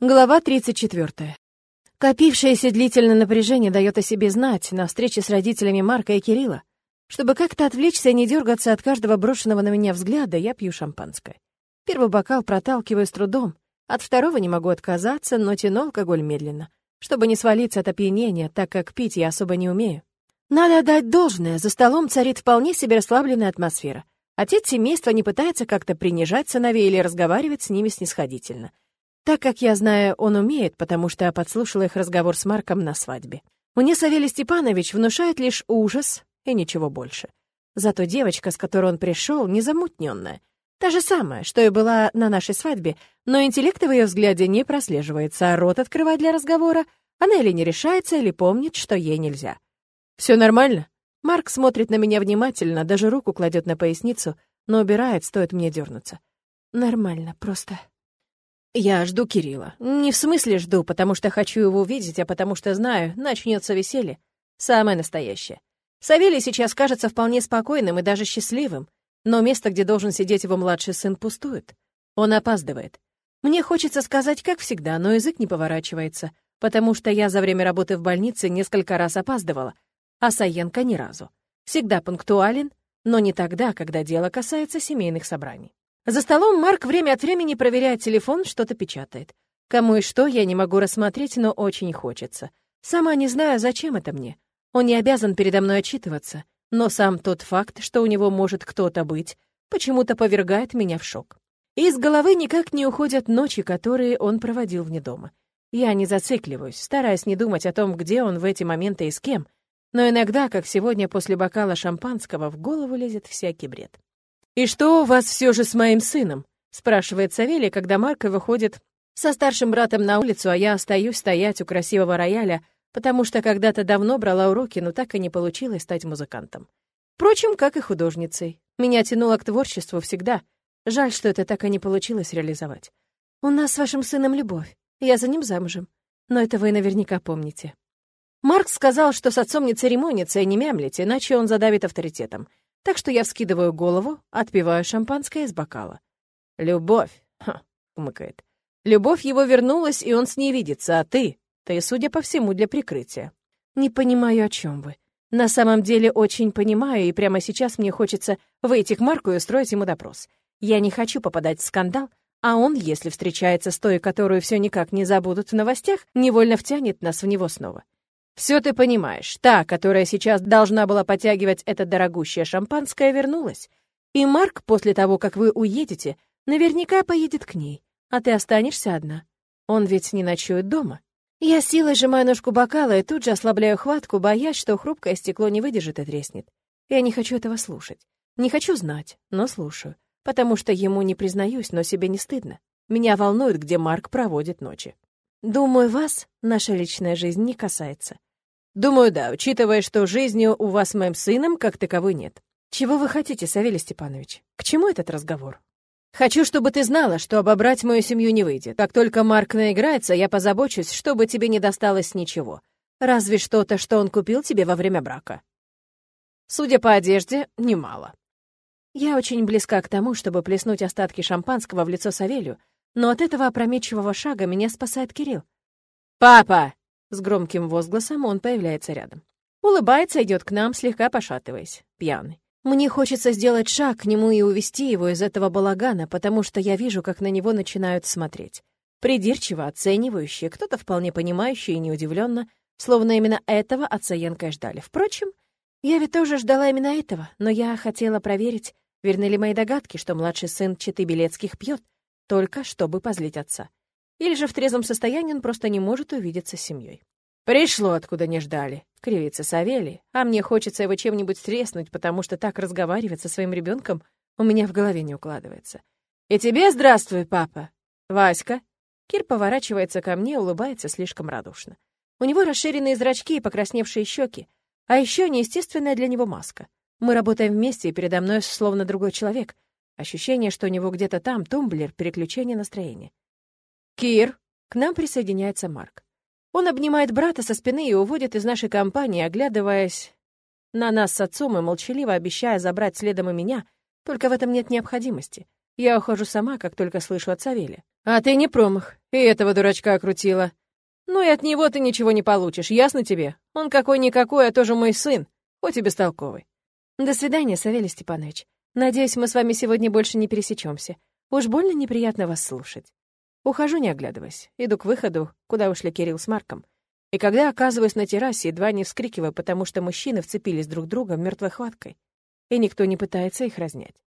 Глава 34. Копившееся длительное напряжение дает о себе знать на встрече с родителями Марка и Кирилла. Чтобы как-то отвлечься и не дергаться от каждого брошенного на меня взгляда, я пью шампанское. Первый бокал проталкиваю с трудом, от второго не могу отказаться, но тяну алкоголь медленно, чтобы не свалиться от опьянения, так как пить я особо не умею. Надо отдать должное, за столом царит вполне себе расслабленная атмосфера. Отец семейства не пытается как-то принижать сыновей или разговаривать с ними снисходительно — так как я знаю, он умеет, потому что подслушала их разговор с Марком на свадьбе. Мне Савелий Степанович внушает лишь ужас и ничего больше. Зато девочка, с которой он пришел, незамутненная. Та же самая, что и была на нашей свадьбе, но интеллекта в ее взгляде не прослеживается, а рот открывать для разговора она или не решается, или помнит, что ей нельзя. Все нормально?» Марк смотрит на меня внимательно, даже руку кладет на поясницу, но убирает, стоит мне дернуться. «Нормально, просто...» Я жду Кирилла. Не в смысле жду, потому что хочу его увидеть, а потому что знаю, начнется веселье. Самое настоящее. Савелий сейчас кажется вполне спокойным и даже счастливым, но место, где должен сидеть его младший сын, пустует. Он опаздывает. Мне хочется сказать, как всегда, но язык не поворачивается, потому что я за время работы в больнице несколько раз опаздывала, а Саенко ни разу. Всегда пунктуален, но не тогда, когда дело касается семейных собраний. За столом Марк время от времени проверяет телефон, что-то печатает. Кому и что, я не могу рассмотреть, но очень хочется. Сама не знаю, зачем это мне. Он не обязан передо мной отчитываться, но сам тот факт, что у него может кто-то быть, почему-то повергает меня в шок. из головы никак не уходят ночи, которые он проводил вне дома. Я не зацикливаюсь, стараясь не думать о том, где он в эти моменты и с кем, но иногда, как сегодня после бокала шампанского, в голову лезет всякий бред. «И что у вас все же с моим сыном?» — спрашивает Савелий, когда Марко выходит со старшим братом на улицу, а я остаюсь стоять у красивого рояля, потому что когда-то давно брала уроки, но так и не получилось стать музыкантом. Впрочем, как и художницей. Меня тянуло к творчеству всегда. Жаль, что это так и не получилось реализовать. У нас с вашим сыном любовь. Я за ним замужем. Но это вы наверняка помните. Марк сказал, что с отцом не церемонится и не мямлите, иначе он задавит авторитетом. Так что я вскидываю голову, отпиваю шампанское из бокала. «Любовь!» — ха, умыкает. «Любовь его вернулась, и он с ней видится, а ты? Ты, судя по всему, для прикрытия». «Не понимаю, о чем вы. На самом деле очень понимаю, и прямо сейчас мне хочется выйти к Марку и устроить ему допрос. Я не хочу попадать в скандал, а он, если встречается с той, которую все никак не забудут в новостях, невольно втянет нас в него снова. Все ты понимаешь, та, которая сейчас должна была подтягивать это дорогущее шампанское, вернулась. И Марк, после того, как вы уедете, наверняка поедет к ней, а ты останешься одна. Он ведь не ночует дома. Я силой сжимаю ножку бокала и тут же ослабляю хватку, боясь, что хрупкое стекло не выдержит и треснет. Я не хочу этого слушать. Не хочу знать, но слушаю. Потому что ему не признаюсь, но себе не стыдно. Меня волнует, где Марк проводит ночи. Думаю, вас наша личная жизнь не касается. Думаю, да, учитывая, что жизни у вас с моим сыном как таковой нет. Чего вы хотите, Савелий Степанович? К чему этот разговор? Хочу, чтобы ты знала, что обобрать мою семью не выйдет. Как только Марк наиграется, я позабочусь, чтобы тебе не досталось ничего. Разве что-то, что он купил тебе во время брака. Судя по одежде, немало. Я очень близка к тому, чтобы плеснуть остатки шампанского в лицо Савелью, но от этого опрометчивого шага меня спасает Кирилл. «Папа!» С громким возгласом он появляется рядом. Улыбается, идет к нам, слегка пошатываясь, пьяный. Мне хочется сделать шаг к нему и увести его из этого балагана, потому что я вижу, как на него начинают смотреть. Придирчиво, оценивающие, кто-то вполне понимающий и неудивленно, словно именно этого от Саенко ждали. Впрочем, я ведь тоже ждала именно этого, но я хотела проверить, верны ли мои догадки, что младший сын Читы Белецких пьет, только чтобы позлить отца. Или же в трезвом состоянии он просто не может увидеться с семьей. «Пришло, откуда не ждали», — кривится Савелий, а мне хочется его чем-нибудь треснуть, потому что так разговаривать со своим ребенком у меня в голове не укладывается. «И тебе здравствуй, папа!» «Васька!» Кир поворачивается ко мне, улыбается слишком радушно. У него расширенные зрачки и покрасневшие щеки, а еще неестественная для него маска. Мы работаем вместе, и передо мной словно другой человек. Ощущение, что у него где-то там тумблер переключения настроения. «Кир!» К нам присоединяется Марк. Он обнимает брата со спины и уводит из нашей компании, оглядываясь на нас с отцом и молчаливо обещая забрать следом и меня, только в этом нет необходимости. Я ухожу сама, как только слышу от Савелия. А ты не промах, и этого дурачка окрутила. Ну и от него ты ничего не получишь, ясно тебе? Он какой-никакой, а тоже мой сын, хоть и бестолковый. До свидания, Савелий Степанович. Надеюсь, мы с вами сегодня больше не пересечемся. Уж больно неприятно вас слушать. Ухожу, не оглядываясь. Иду к выходу, куда ушли Кирилл с Марком. И когда оказываюсь на террасе, едва не вскрикиваю, потому что мужчины вцепились друг друга мертвой хваткой, и никто не пытается их разнять.